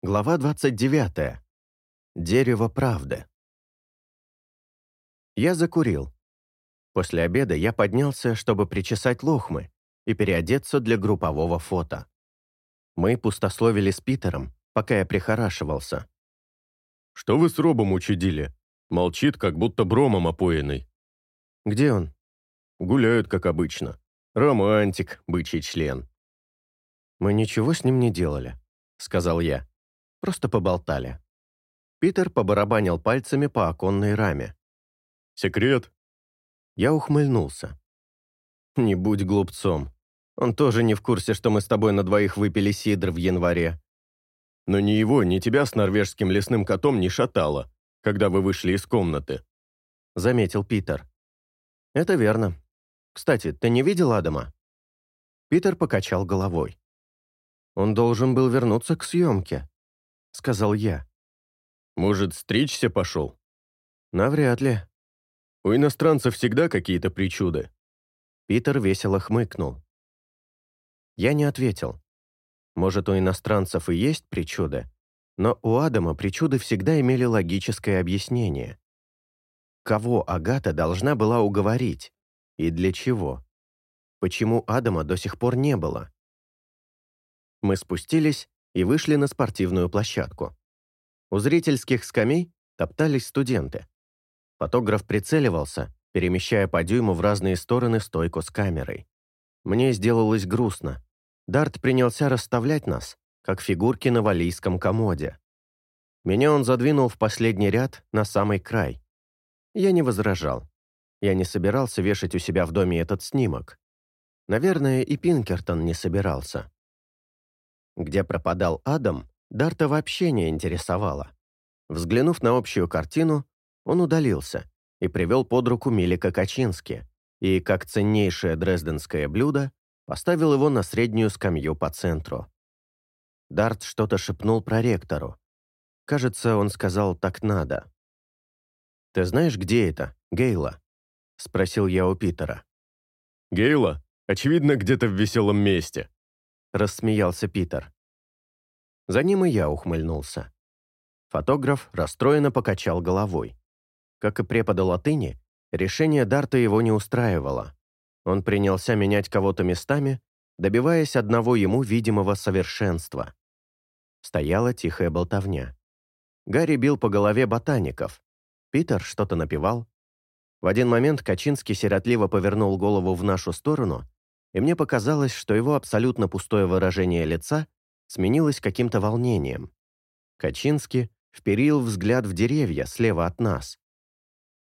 Глава 29. Дерево правды. Я закурил. После обеда я поднялся, чтобы причесать лохмы и переодеться для группового фото. Мы пустословили с Питером, пока я прихорашивался. «Что вы с Робом учудили? Молчит, как будто бромом опоенный». «Где он?» «Гуляют, как обычно. Романтик, бычий член». «Мы ничего с ним не делали», — сказал я. Просто поболтали. Питер побарабанил пальцами по оконной раме. «Секрет?» Я ухмыльнулся. «Не будь глупцом. Он тоже не в курсе, что мы с тобой на двоих выпили сидр в январе». «Но ни его, ни тебя с норвежским лесным котом не шатало, когда вы вышли из комнаты», — заметил Питер. «Это верно. Кстати, ты не видел Адама?» Питер покачал головой. Он должен был вернуться к съемке. — сказал я. «Может, стричься пошел?» «Навряд ли». «У иностранцев всегда какие-то причуды». Питер весело хмыкнул. Я не ответил. Может, у иностранцев и есть причуды, но у Адама причуды всегда имели логическое объяснение. Кого Агата должна была уговорить? И для чего? Почему Адама до сих пор не было? Мы спустились и вышли на спортивную площадку. У зрительских скамей топтались студенты. Фотограф прицеливался, перемещая по дюйму в разные стороны стойку с камерой. Мне сделалось грустно. Дарт принялся расставлять нас, как фигурки на валийском комоде. Меня он задвинул в последний ряд на самый край. Я не возражал. Я не собирался вешать у себя в доме этот снимок. Наверное, и Пинкертон не собирался. Где пропадал Адам, Дарта вообще не интересовало. Взглянув на общую картину, он удалился и привел под руку Милика Качински и, как ценнейшее дрезденское блюдо, поставил его на среднюю скамью по центру. Дарт что-то шепнул проректору. Кажется, он сказал «так надо». «Ты знаешь, где это, Гейла?» — спросил я у Питера. «Гейла? Очевидно, где-то в веселом месте», — рассмеялся Питер. За ним и я ухмыльнулся. Фотограф расстроенно покачал головой. Как и препода латыни, решение Дарта его не устраивало. Он принялся менять кого-то местами, добиваясь одного ему видимого совершенства. Стояла тихая болтовня. Гарри бил по голове ботаников. Питер что-то напевал. В один момент Качинский сиротливо повернул голову в нашу сторону и мне показалось, что его абсолютно пустое выражение лица сменилось каким-то волнением. Качинский вперил взгляд в деревья слева от нас.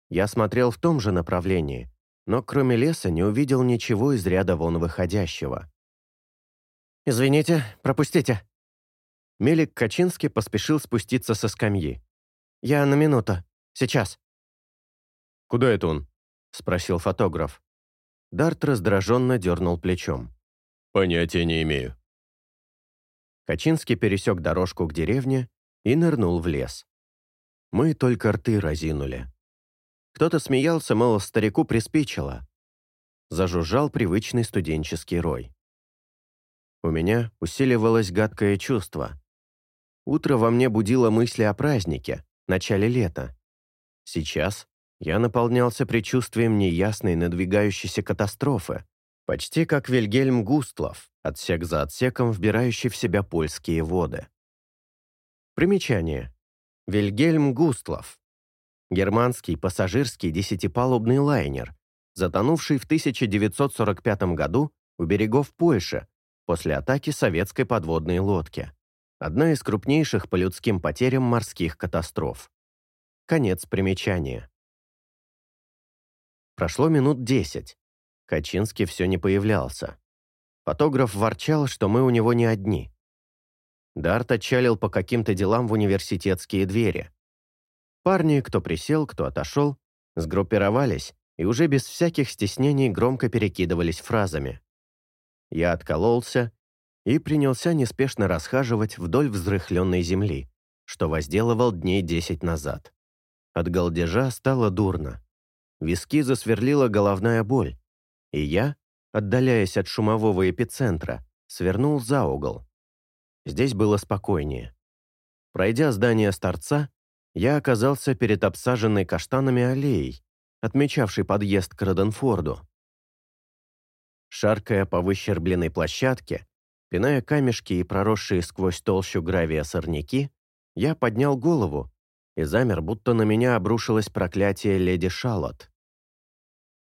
Я смотрел в том же направлении, но кроме леса не увидел ничего из ряда вон выходящего. «Извините, пропустите». Мелик Качинский поспешил спуститься со скамьи. «Я на минуту. Сейчас». «Куда это он?» — спросил фотограф. Дарт раздраженно дернул плечом. «Понятия не имею». Качинский пересек дорожку к деревне и нырнул в лес. Мы только рты разинули. Кто-то смеялся, мол, старику приспичило. Зажужжал привычный студенческий рой. У меня усиливалось гадкое чувство. Утро во мне будило мысли о празднике, начале лета. Сейчас я наполнялся предчувствием неясной надвигающейся катастрофы, почти как Вильгельм Густлов, отсек за отсеком, вбирающий в себя польские воды. Примечание. Вильгельм Густлов. Германский пассажирский десятипалубный лайнер, затонувший в 1945 году у берегов Польши после атаки советской подводной лодки. Одна из крупнейших по людским потерям морских катастроф. Конец примечания. Прошло минут десять. Качинский все не появлялся. Фотограф ворчал, что мы у него не одни. Дарт отчалил по каким-то делам в университетские двери. Парни, кто присел, кто отошел, сгруппировались и уже без всяких стеснений громко перекидывались фразами. Я откололся и принялся неспешно расхаживать вдоль взрыхленной земли, что возделывал дней десять назад. От голдежа стало дурно. Виски засверлила головная боль, и я, отдаляясь от шумового эпицентра, свернул за угол. Здесь было спокойнее. Пройдя здание с торца, я оказался перед обсаженной каштанами аллеей, отмечавшей подъезд к Роденфорду. Шаркая по выщербленной площадке, пиная камешки и проросшие сквозь толщу гравия сорняки, я поднял голову и замер, будто на меня обрушилось проклятие леди Шалот.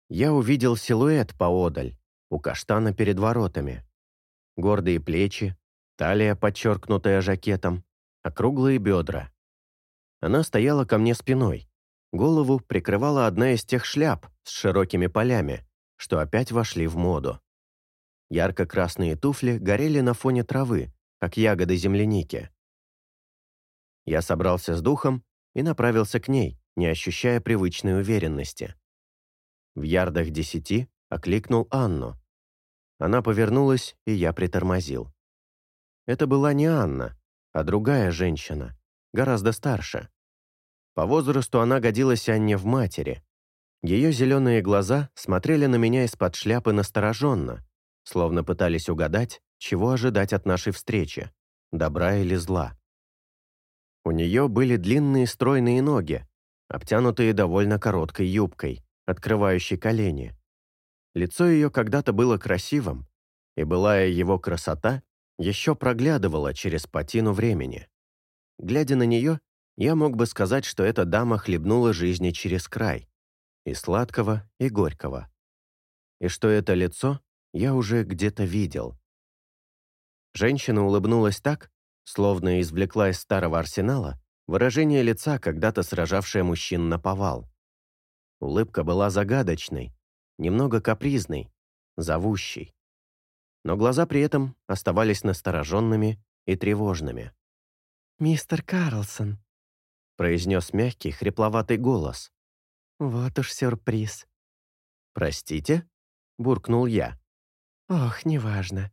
Я увидел силуэт поодаль, у каштана перед воротами. Гордые плечи, талия, подчеркнутая жакетом, округлые бедра. Она стояла ко мне спиной. Голову прикрывала одна из тех шляп с широкими полями, что опять вошли в моду. Ярко-красные туфли горели на фоне травы, как ягоды земляники. Я собрался с духом и направился к ней, не ощущая привычной уверенности. В ярдах десяти окликнул Анну. Она повернулась, и я притормозил. Это была не Анна, а другая женщина, гораздо старше. По возрасту она годилась Анне в матери. Ее зеленые глаза смотрели на меня из-под шляпы настороженно, словно пытались угадать, чего ожидать от нашей встречи, добра или зла. У нее были длинные стройные ноги, обтянутые довольно короткой юбкой, открывающей колени. Лицо ее когда-то было красивым, и былая его красота еще проглядывала через патину времени. Глядя на нее, я мог бы сказать, что эта дама хлебнула жизни через край, и сладкого, и горького. И что это лицо я уже где-то видел. Женщина улыбнулась так, словно извлекла из старого арсенала выражение лица, когда-то сражавшее мужчин на повал. Улыбка была загадочной, немного капризной, зовущей. Но глаза при этом оставались настороженными и тревожными. «Мистер Карлсон», — произнес мягкий, хрипловатый голос. «Вот уж сюрприз». «Простите?» — буркнул я. «Ох, неважно.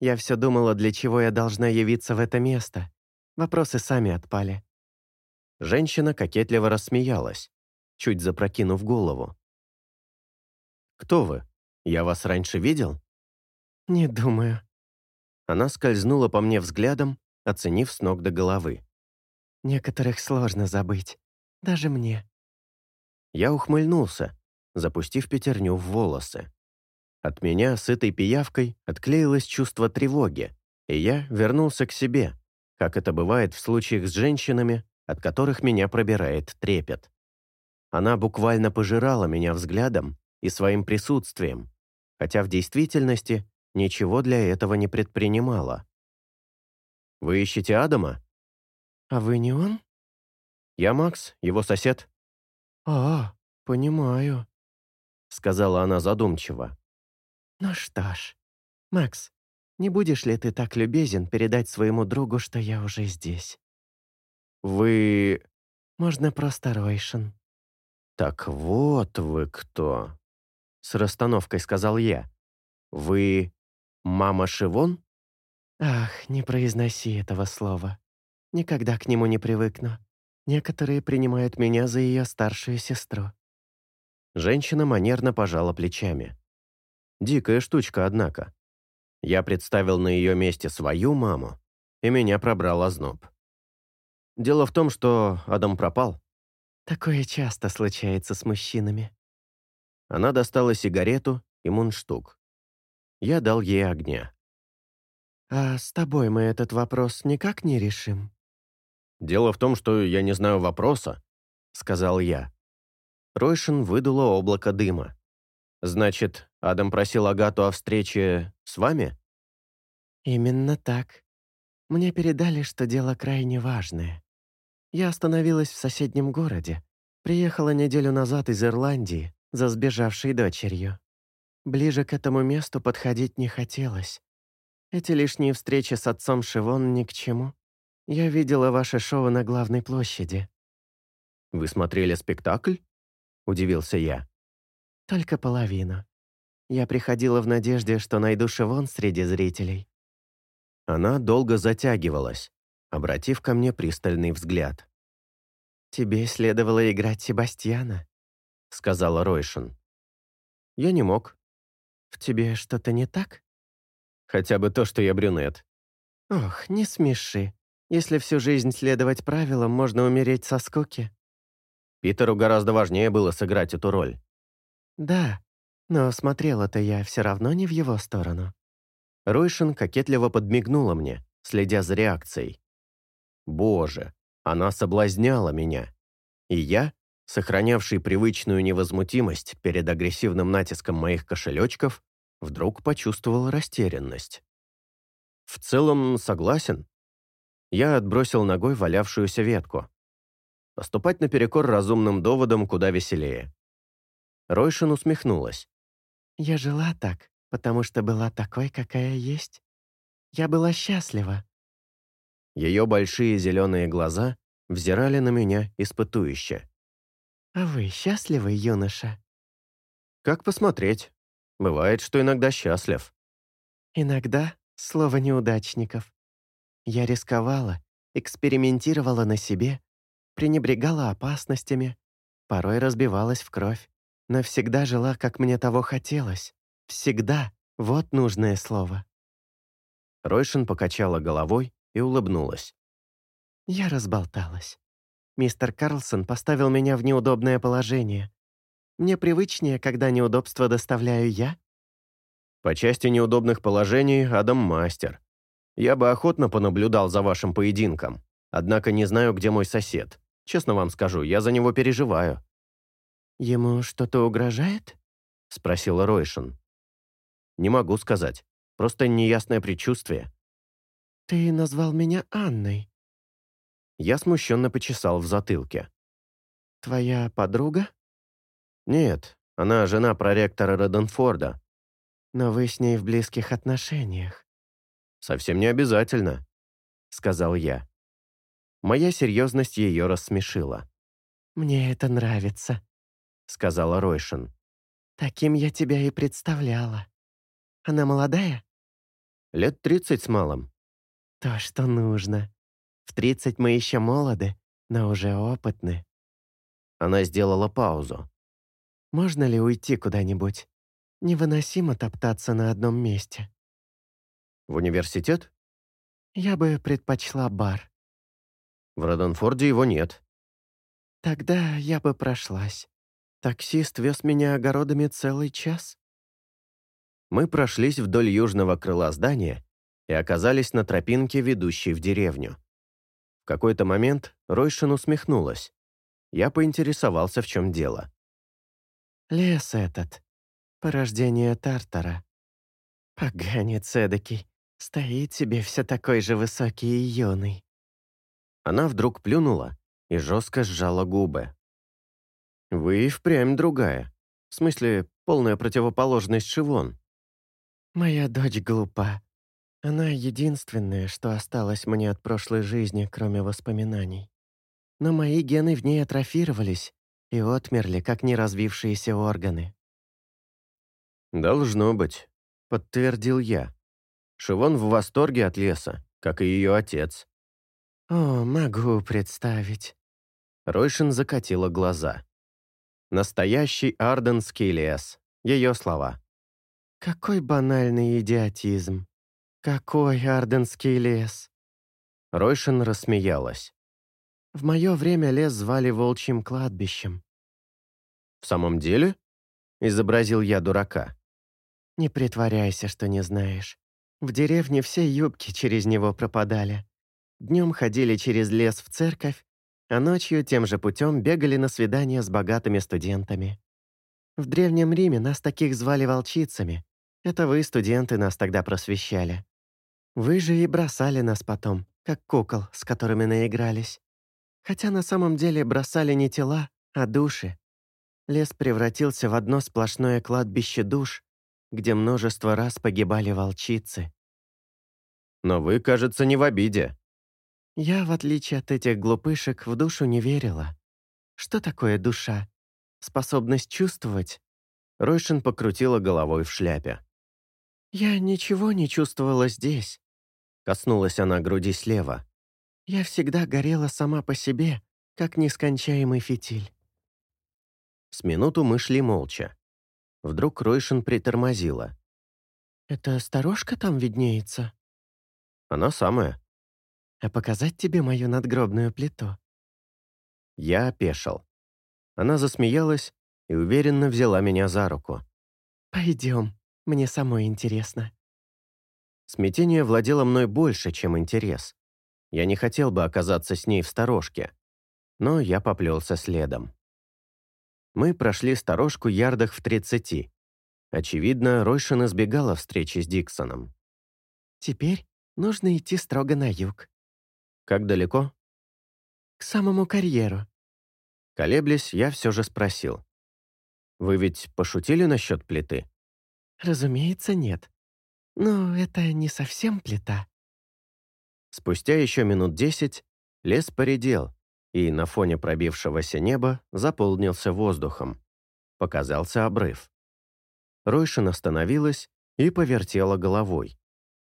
Я все думала, для чего я должна явиться в это место. Вопросы сами отпали». Женщина кокетливо рассмеялась, чуть запрокинув голову. «Кто вы? Я вас раньше видел?» «Не думаю». Она скользнула по мне взглядом, оценив с ног до головы. «Некоторых сложно забыть. Даже мне». Я ухмыльнулся, запустив пятерню в волосы. От меня с этой пиявкой отклеилось чувство тревоги, и я вернулся к себе, как это бывает в случаях с женщинами, от которых меня пробирает трепет. Она буквально пожирала меня взглядом и своим присутствием, хотя в действительности ничего для этого не предпринимала. «Вы ищете Адама?» «А вы не он?» «Я Макс, его сосед». «А, понимаю», — сказала она задумчиво. «Ну что ж, Макс, не будешь ли ты так любезен передать своему другу, что я уже здесь?» «Вы...» «Можно просто Ройшин». «Так вот вы кто!» С расстановкой сказал я. «Вы мама Шивон?» «Ах, не произноси этого слова. Никогда к нему не привыкну. Некоторые принимают меня за ее старшую сестру». Женщина манерно пожала плечами. Дикая штучка, однако. Я представил на ее месте свою маму, и меня пробрал озноб. Дело в том, что Адам пропал. Такое часто случается с мужчинами. Она достала сигарету и мундштук. Я дал ей огня. «А с тобой мы этот вопрос никак не решим?» «Дело в том, что я не знаю вопроса», — сказал я. Ройшин выдуло облако дыма. «Значит, Адам просил Агату о встрече с вами?» «Именно так. Мне передали, что дело крайне важное. Я остановилась в соседнем городе. Приехала неделю назад из Ирландии за сбежавшей дочерью. Ближе к этому месту подходить не хотелось. Эти лишние встречи с отцом Шивон ни к чему. Я видела ваше шоу на главной площади». «Вы смотрели спектакль?» — удивился я. Только половину. Я приходила в надежде, что найду Шивон среди зрителей. Она долго затягивалась, обратив ко мне пристальный взгляд. «Тебе следовало играть Себастьяна», — сказала Ройшин. «Я не мог». «В тебе что-то не так?» «Хотя бы то, что я брюнет». «Ох, не смеши. Если всю жизнь следовать правилам, можно умереть со скуки». Питеру гораздо важнее было сыграть эту роль. «Да, но смотрела-то я все равно не в его сторону». Ройшин кокетливо подмигнула мне, следя за реакцией. Боже, она соблазняла меня. И я, сохранявший привычную невозмутимость перед агрессивным натиском моих кошелечков, вдруг почувствовал растерянность. В целом, согласен. Я отбросил ногой валявшуюся ветку. Поступать наперекор разумным доводам куда веселее. Ройшин усмехнулась. «Я жила так, потому что была такой, какая есть. Я была счастлива». Ее большие зеленые глаза взирали на меня испытующе. «А вы счастливы, юноша?» «Как посмотреть. Бывает, что иногда счастлив». «Иногда слово неудачников. Я рисковала, экспериментировала на себе, пренебрегала опасностями, порой разбивалась в кровь, но всегда жила, как мне того хотелось. Всегда. Вот нужное слово». Ройшин покачала головой и улыбнулась. Я разболталась. Мистер Карлсон поставил меня в неудобное положение. Мне привычнее, когда неудобства доставляю я. По части неудобных положений Адам мастер. Я бы охотно понаблюдал за вашим поединком, однако не знаю, где мой сосед. Честно вам скажу, я за него переживаю. «Ему что-то угрожает?» — спросила Ройшин. «Не могу сказать. Просто неясное предчувствие». «Ты назвал меня Анной». Я смущенно почесал в затылке. «Твоя подруга?» «Нет, она жена проректора Роденфорда». «Но вы с ней в близких отношениях». «Совсем не обязательно», — сказал я. Моя серьезность ее рассмешила. «Мне это нравится», — сказала Ройшин. «Таким я тебя и представляла. Она молодая?» «Лет тридцать с малым». «То, что нужно. В тридцать мы еще молоды, но уже опытны». Она сделала паузу. «Можно ли уйти куда-нибудь? Невыносимо топтаться на одном месте». «В университет?» «Я бы предпочла бар». «В Роденфорде его нет». «Тогда я бы прошлась. Таксист вез меня огородами целый час». Мы прошлись вдоль южного крыла здания и оказались на тропинке, ведущей в деревню. В какой-то момент Ройшин усмехнулась. Я поинтересовался, в чем дело. «Лес этот. Порождение Тартара. Поганец эдакий. Стоит себе все такой же высокий и юный». Она вдруг плюнула и жестко сжала губы. «Вы и впрямь другая. В смысле, полная противоположность Шивон». «Моя дочь глупа. Она единственное, что осталось мне от прошлой жизни, кроме воспоминаний. Но мои гены в ней атрофировались и отмерли, как неразвившиеся органы». «Должно быть», — подтвердил я. Шивон в восторге от леса, как и ее отец. «О, могу представить». Ройшин закатила глаза. «Настоящий арденский лес», — ее слова. «Какой банальный идиотизм! Какой арденский лес!» Ройшин рассмеялась. «В мое время лес звали Волчьим кладбищем». «В самом деле?» — изобразил я дурака. «Не притворяйся, что не знаешь. В деревне все юбки через него пропадали. Днем ходили через лес в церковь, а ночью тем же путем бегали на свидания с богатыми студентами. В Древнем Риме нас таких звали волчицами. Это вы, студенты, нас тогда просвещали. Вы же и бросали нас потом, как кукол, с которыми наигрались. Хотя на самом деле бросали не тела, а души. Лес превратился в одно сплошное кладбище душ, где множество раз погибали волчицы. Но вы, кажется, не в обиде. Я, в отличие от этих глупышек, в душу не верила. Что такое душа? Способность чувствовать? Ройшин покрутила головой в шляпе. «Я ничего не чувствовала здесь», — коснулась она груди слева. «Я всегда горела сама по себе, как нескончаемый фитиль». С минуту мы шли молча. Вдруг Ройшин притормозила. «Это сторожка там виднеется?» «Она самая». а показать тебе мою надгробную плиту?» Я опешил. Она засмеялась и уверенно взяла меня за руку. «Пойдем, мне самой интересно». Смятение владело мной больше, чем интерес. Я не хотел бы оказаться с ней в сторожке, но я поплелся следом. Мы прошли сторожку ярдах в тридцати. Очевидно, Ройшин избегала встречи с Диксоном. «Теперь нужно идти строго на юг». «Как далеко?» «К самому карьеру». Колеблясь, я все же спросил. «Вы ведь пошутили насчет плиты?» «Разумеется, нет. Но это не совсем плита». Спустя еще минут десять лес поредел, и на фоне пробившегося неба заполнился воздухом. Показался обрыв. Ройшин остановилась и повертела головой.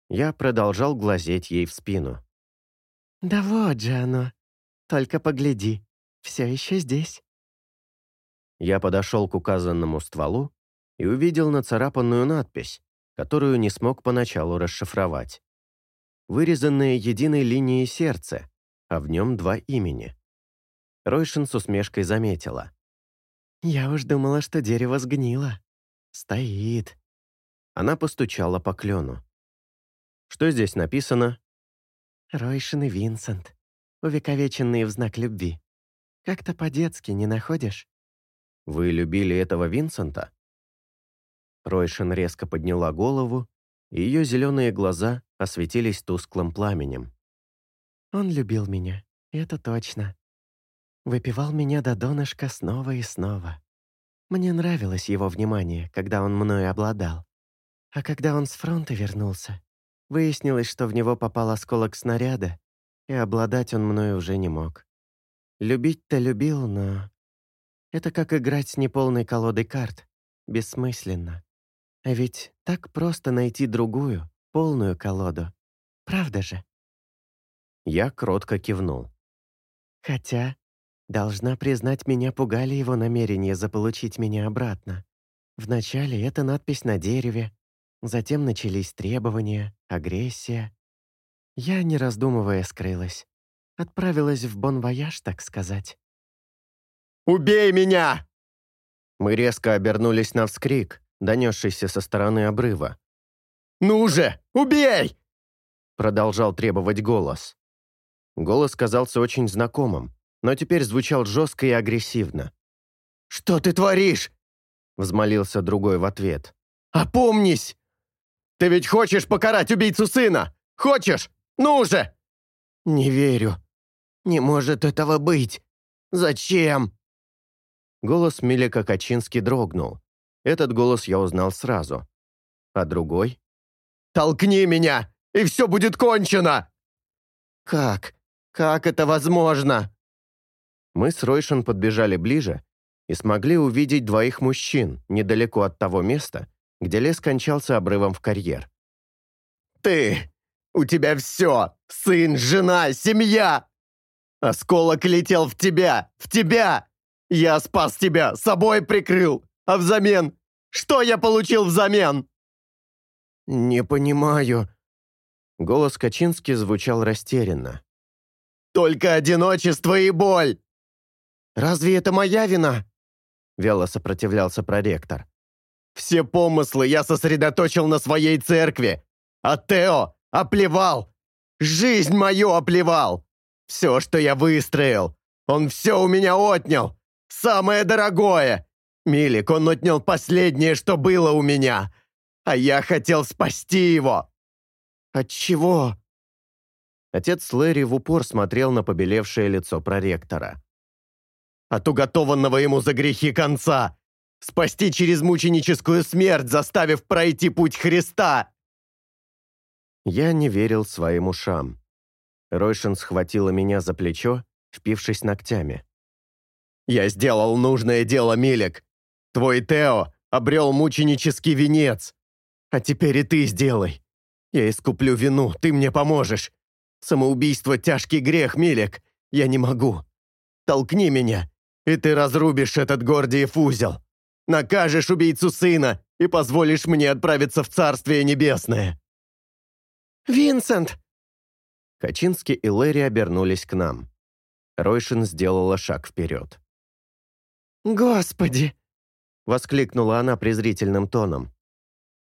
Я продолжал глазеть ей в спину. «Да вот же оно. Только погляди, все еще здесь». Я подошел к указанному стволу и увидел нацарапанную надпись, которую не смог поначалу расшифровать. Вырезанное единой линией сердце, а в нем два имени. Ройшин с усмешкой заметила. «Я уж думала, что дерево сгнило. Стоит». Она постучала по клену. «Что здесь написано?» «Ройшин и Винсент, увековеченные в знак любви. Как-то по-детски, не находишь?» «Вы любили этого Винсента?» Ройшин резко подняла голову, и ее зеленые глаза осветились тусклым пламенем. «Он любил меня, это точно. Выпивал меня до донышка снова и снова. Мне нравилось его внимание, когда он мною обладал. А когда он с фронта вернулся, выяснилось, что в него попал осколок снаряда, и обладать он мною уже не мог. Любить-то любил, но... Это как играть с неполной колодой карт. Бессмысленно. А ведь так просто найти другую, полную колоду. Правда же? Я кротко кивнул. Хотя Должна признать, меня пугали его намерения заполучить меня обратно. Вначале это надпись на дереве, затем начались требования, агрессия. Я, не раздумывая, скрылась. Отправилась в бон-вояж, так сказать. «Убей меня!» Мы резко обернулись на вскрик, донесшийся со стороны обрыва. «Ну же, убей!» Продолжал требовать голос. Голос казался очень знакомым, но теперь звучал жестко и агрессивно. «Что ты творишь?» — взмолился другой в ответ. «Опомнись! Ты ведь хочешь покарать убийцу сына? Хочешь? Ну же!» «Не верю. Не может этого быть. Зачем?» Голос Милика Качински дрогнул. Этот голос я узнал сразу. А другой? «Толкни меня, и все будет кончено!» «Как? Как это возможно?» Мы с Ройшин подбежали ближе и смогли увидеть двоих мужчин недалеко от того места, где лес кончался обрывом в карьер. «Ты! У тебя все! Сын, жена, семья! Осколок летел в тебя! В тебя! Я спас тебя, собой прикрыл! А взамен? Что я получил взамен?» «Не понимаю». Голос Качински звучал растерянно. «Только одиночество и боль! «Разве это моя вина?» — вяло сопротивлялся проректор. «Все помыслы я сосредоточил на своей церкви, а Тео оплевал! Жизнь мою оплевал! Все, что я выстроил, он все у меня отнял! Самое дорогое! Милик, он отнял последнее, что было у меня, а я хотел спасти его!» «От чего?» Отец Лэри в упор смотрел на побелевшее лицо проректора от уготованного ему за грехи конца, спасти через мученическую смерть, заставив пройти путь Христа!» Я не верил своим ушам. Ройшин схватила меня за плечо, впившись ногтями. «Я сделал нужное дело, Милик. Твой Тео обрел мученический венец. А теперь и ты сделай. Я искуплю вину, ты мне поможешь. Самоубийство — тяжкий грех, Милик. Я не могу. Толкни меня, и ты разрубишь этот Гордиев узел. Накажешь убийцу сына и позволишь мне отправиться в Царствие Небесное». «Винсент!» Качинский и Лэри обернулись к нам. Ройшин сделала шаг вперед. «Господи!» — воскликнула она презрительным тоном.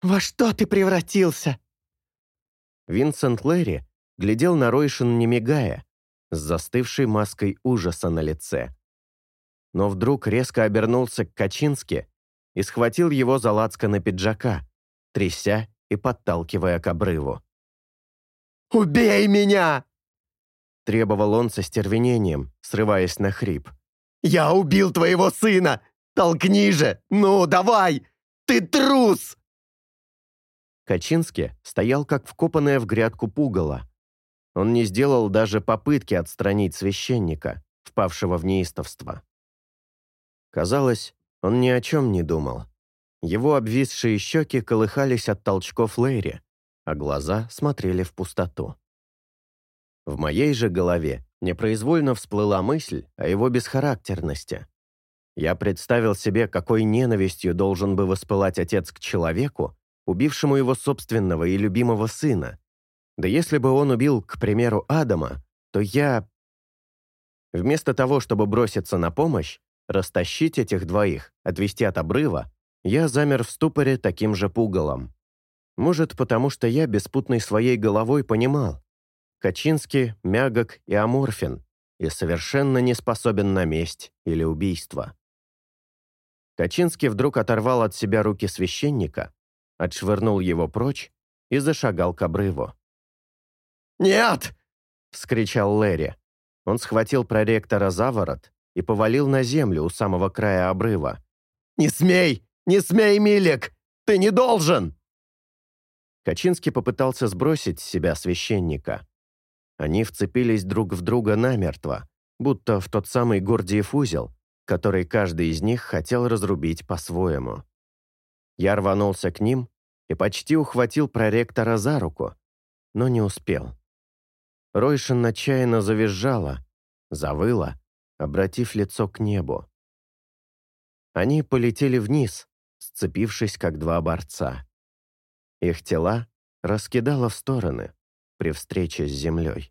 «Во что ты превратился?» Винсент Лэри глядел на Ройшин, не мигая, с застывшей маской ужаса на лице. Но вдруг резко обернулся к Качински и схватил его за на пиджака, тряся и подталкивая к обрыву. «Убей меня!» Требовал он со стервенением, срываясь на хрип. «Я убил твоего сына! Толкни же! Ну, давай! Ты трус!» Качински стоял как вкопанная в грядку пугало. Он не сделал даже попытки отстранить священника, впавшего в неистовство. Казалось, он ни о чем не думал. Его обвисшие щеки колыхались от толчков Лэри, а глаза смотрели в пустоту. В моей же голове непроизвольно всплыла мысль о его бесхарактерности. Я представил себе, какой ненавистью должен бы воспылать отец к человеку, убившему его собственного и любимого сына. Да если бы он убил, к примеру, Адама, то я... Вместо того, чтобы броситься на помощь, растащить этих двоих, отвести от обрыва, я замер в ступоре таким же пугалом. Может, потому что я беспутной своей головой понимал. Качинский, мягок и аморфен, и совершенно не способен на месть или убийство. Качинский вдруг оторвал от себя руки священника, отшвырнул его прочь и зашагал к обрыву. «Нет!» — вскричал Лэри. Он схватил проректора за ворот и повалил на землю у самого края обрыва. «Не смей! Не смей, Милик! Ты не должен!» Качинский попытался сбросить с себя священника. Они вцепились друг в друга намертво, будто в тот самый Гордиев узел, который каждый из них хотел разрубить по-своему. Я рванулся к ним и почти ухватил проректора за руку, но не успел. Ройшин отчаянно завизжала, завыла, обратив лицо к небу. Они полетели вниз, сцепившись как два борца. Их тела раскидало в стороны при встрече с землей.